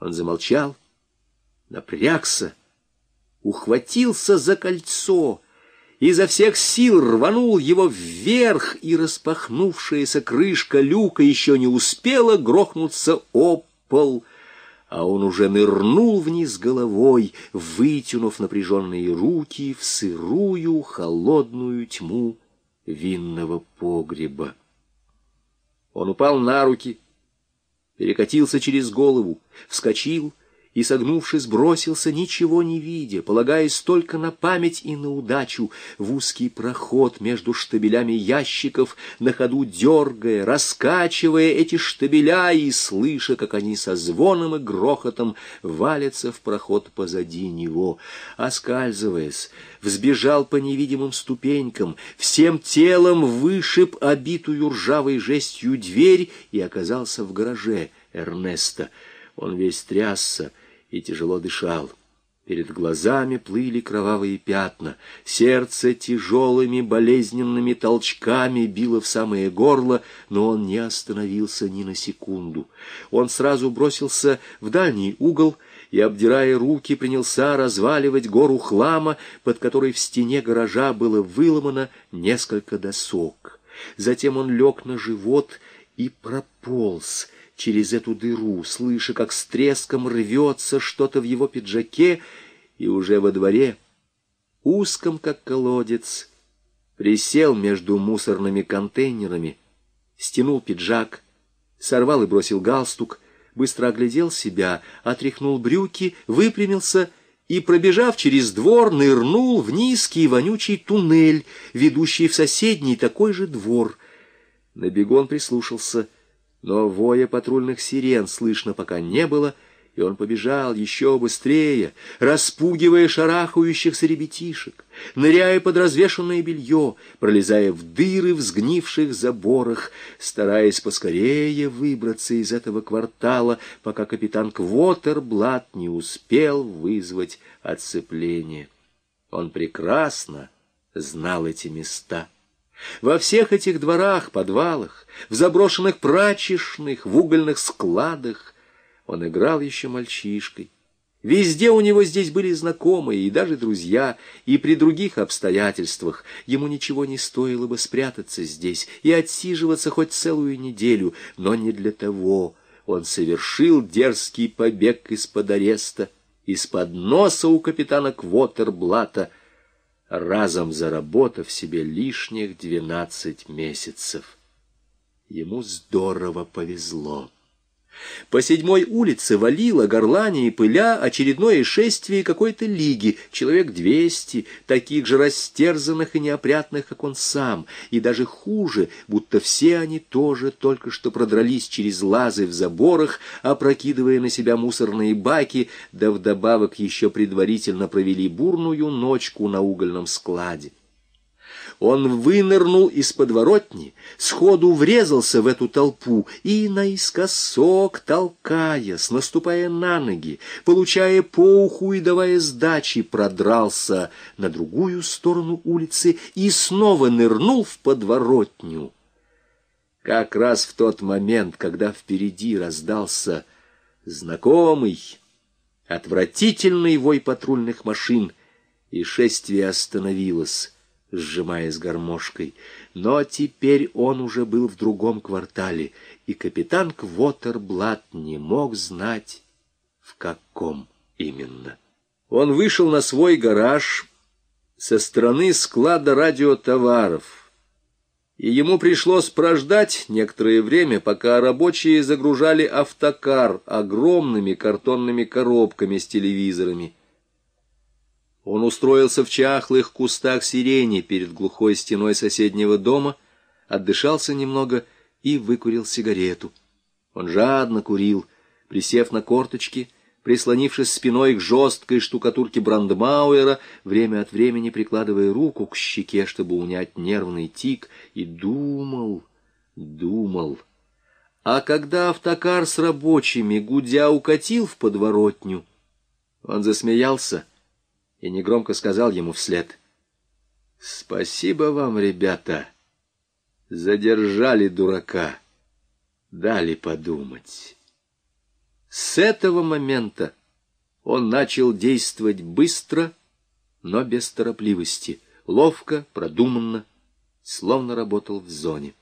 Он замолчал, напрягся, ухватился за кольцо, изо всех сил рванул его вверх, и распахнувшаяся крышка люка еще не успела грохнуться об пол, а он уже нырнул вниз головой, вытянув напряженные руки в сырую холодную тьму винного погреба. Он упал на руки, перекатился через голову, вскочил — и, согнувшись, бросился, ничего не видя, полагаясь только на память и на удачу, в узкий проход между штабелями ящиков, на ходу дергая, раскачивая эти штабеля и слыша, как они со звоном и грохотом валятся в проход позади него. Оскальзываясь, взбежал по невидимым ступенькам, всем телом вышиб обитую ржавой жестью дверь и оказался в гараже Эрнеста. Он весь трясся, и тяжело дышал. Перед глазами плыли кровавые пятна, сердце тяжелыми болезненными толчками било в самое горло, но он не остановился ни на секунду. Он сразу бросился в дальний угол и, обдирая руки, принялся разваливать гору хлама, под которой в стене гаража было выломано несколько досок. Затем он лег на живот и прополз — через эту дыру, слыша, как с треском рвется что-то в его пиджаке, и уже во дворе, узком, как колодец, присел между мусорными контейнерами, стянул пиджак, сорвал и бросил галстук, быстро оглядел себя, отряхнул брюки, выпрямился и, пробежав через двор, нырнул в низкий вонючий туннель, ведущий в соседний такой же двор. На бегон прислушался — но воя патрульных сирен слышно пока не было, и он побежал еще быстрее, распугивая шарахающихся ребятишек, ныряя под развешанное белье, пролезая в дыры в сгнивших заборах, стараясь поскорее выбраться из этого квартала, пока капитан Квотерблат не успел вызвать отцепление. Он прекрасно знал эти места. Во всех этих дворах, подвалах, в заброшенных прачечных, в угольных складах он играл еще мальчишкой. Везде у него здесь были знакомые и даже друзья, и при других обстоятельствах ему ничего не стоило бы спрятаться здесь и отсиживаться хоть целую неделю, но не для того он совершил дерзкий побег из-под ареста, из-под носа у капитана Квотерблата — разом заработав себе лишних двенадцать месяцев. Ему здорово повезло. По седьмой улице валило, горлани и пыля очередное шествие какой-то лиги, человек двести, таких же растерзанных и неопрятных, как он сам, и даже хуже, будто все они тоже только что продрались через лазы в заборах, опрокидывая на себя мусорные баки, да вдобавок еще предварительно провели бурную ночку на угольном складе. Он вынырнул из подворотни, сходу врезался в эту толпу и наискосок, толкаясь, наступая на ноги, получая по уху и давая сдачи, продрался на другую сторону улицы и снова нырнул в подворотню. Как раз в тот момент, когда впереди раздался знакомый, отвратительный вой патрульных машин, и шествие остановилось сжимаясь гармошкой. Но теперь он уже был в другом квартале, и капитан Квотерблат не мог знать, в каком именно. Он вышел на свой гараж со стороны склада радиотоваров, и ему пришлось прождать некоторое время, пока рабочие загружали автокар огромными картонными коробками с телевизорами. Он устроился в чахлых кустах сирени перед глухой стеной соседнего дома, отдышался немного и выкурил сигарету. Он жадно курил, присев на корточки, прислонившись спиной к жесткой штукатурке Брандмауэра, время от времени прикладывая руку к щеке, чтобы унять нервный тик, и думал, думал. А когда автокар с рабочими, гудя, укатил в подворотню, он засмеялся — и негромко сказал ему вслед. «Спасибо вам, ребята. Задержали дурака. Дали подумать». С этого момента он начал действовать быстро, но без торопливости, ловко, продуманно, словно работал в зоне.